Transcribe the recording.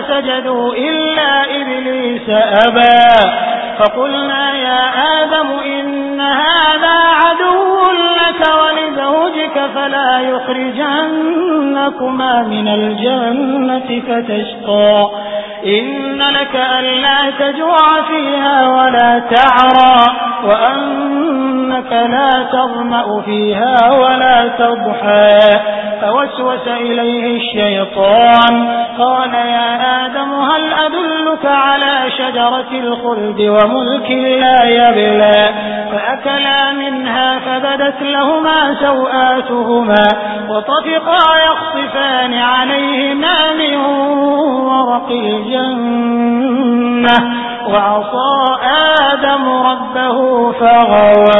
فسجدوا إلا إبليس أبى. فقلنا يا آدم إن هذا عدو لك ولزوجك فلا يخرجنكما من الجنة فتشقى. إن لك ألا تجوع فيها ولا تعرى. وأنك لا تظمأ فيها ولا تضحى. فوسوس إليه الشيطان. قال يا آدم هل أدلك على شجرة الخلد وملك لا يبلى؟ فأكلا منها فبدت لهما سوآتهما وطفقا يخصفان عليهما من ورق الجنة. وعصى آدم ربه فغوى.